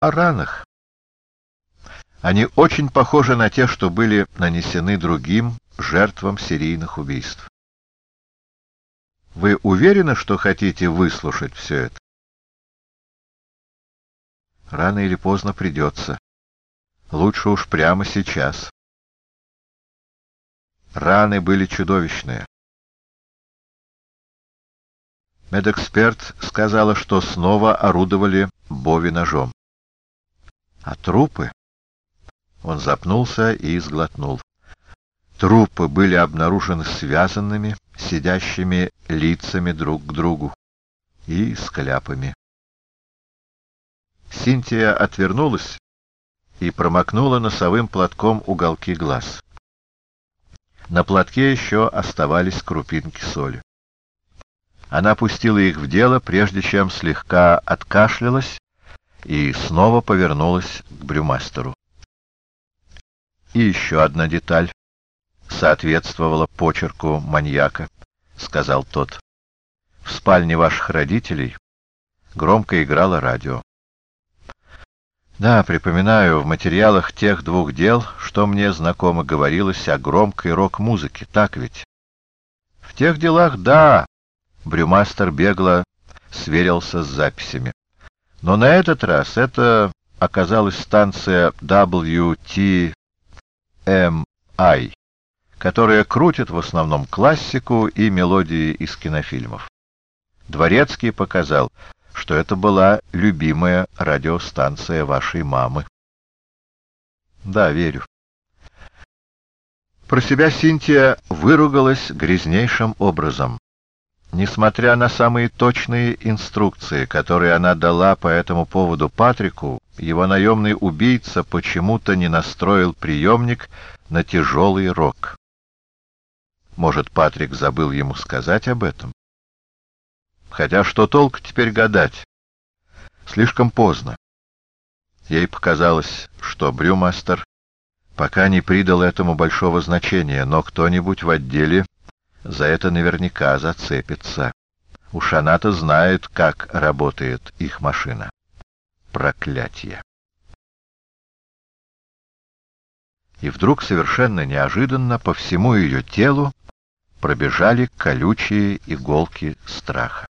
о ранах. Они очень похожи на те, что были нанесены другим жертвам серийных убийств. Вы уверены, что хотите выслушать все это? Рано или поздно придется. Лучше уж прямо сейчас. Раны были чудовищные. Медэксперт сказала, что снова орудовали Бови ножом. А трупы? Он запнулся и сглотнул. Трупы были обнаружены связанными, сидящими лицами друг к другу и с кляпами. Синтия отвернулась и промокнула носовым платком уголки глаз. На платке еще оставались крупинки соли. Она пустила их в дело, прежде чем слегка откашлялась и снова повернулась к брюмастеру. И еще одна деталь соответствовала почерку маньяка, — сказал тот. В спальне ваших родителей громко играло радио. Да, припоминаю, в материалах тех двух дел, что мне знакомо говорилось о громкой рок-музыке, так ведь? В тех делах, да, Брюмастер бегло сверился с записями. Но на этот раз это оказалась станция WTMI, которая крутит в основном классику и мелодии из кинофильмов. Дворецкий показал, что это была любимая радиостанция вашей мамы. Да, верю. Про себя Синтия выругалась грязнейшим образом. Несмотря на самые точные инструкции, которые она дала по этому поводу Патрику, его наемный убийца почему-то не настроил приемник на тяжелый рок. Может, Патрик забыл ему сказать об этом? Хотя что толк теперь гадать? Слишком поздно. Ей показалось, что Брюмастер пока не придал этому большого значения, но кто-нибудь в отделе за это наверняка зацепится. Уж она-то знает, как работает их машина. Проклятие! И вдруг совершенно неожиданно по всему ее телу пробежали колючие иголки страха.